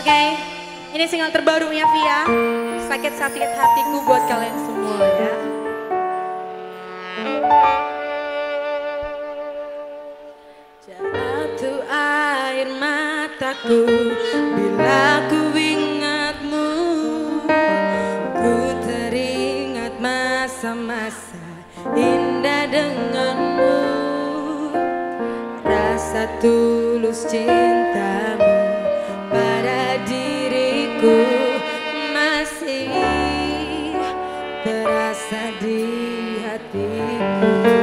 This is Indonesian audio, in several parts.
Oke, okay. ini single terbarunya Via. Sakit-sakit hatiku buat kalian semua ya. Jatuh air mataku bila ku ingatmu. Ku teringat masa-masa indah denganmu. Rasa tulus cintamu diriku masih terasa di hatiku.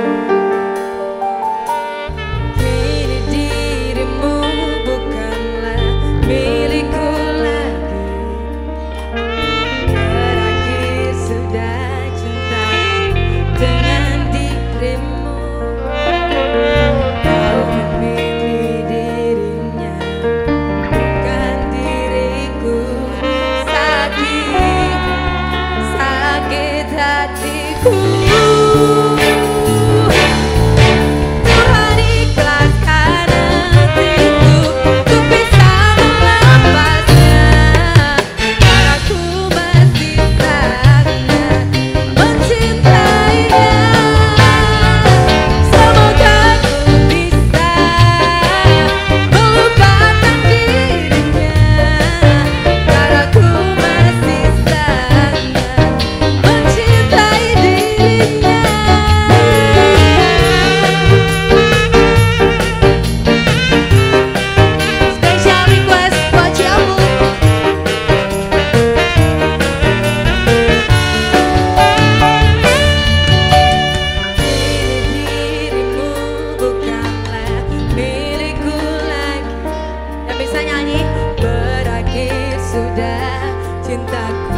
cintaku